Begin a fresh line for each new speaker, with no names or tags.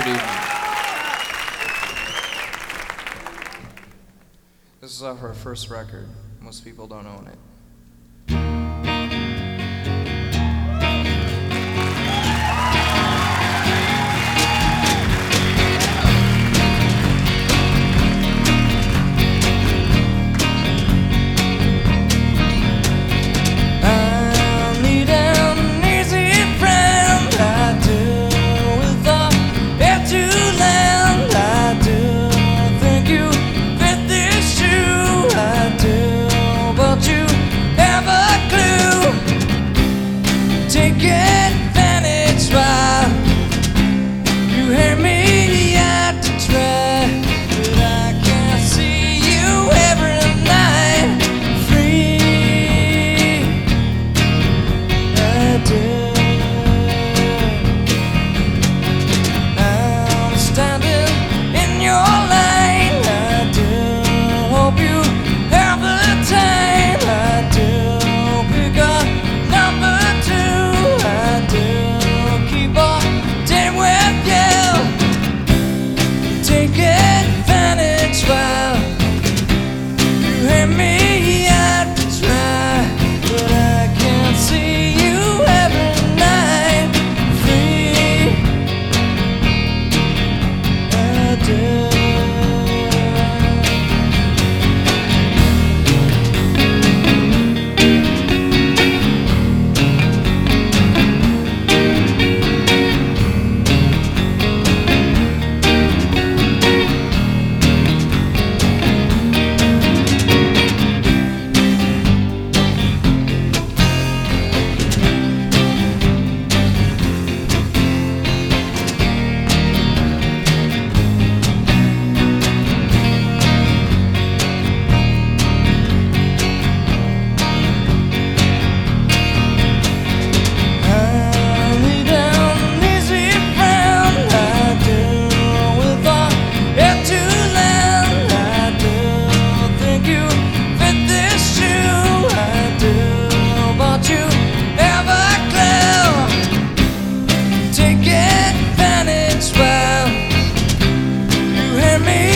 Good evening. This is off our first record. Most people don't own it. me.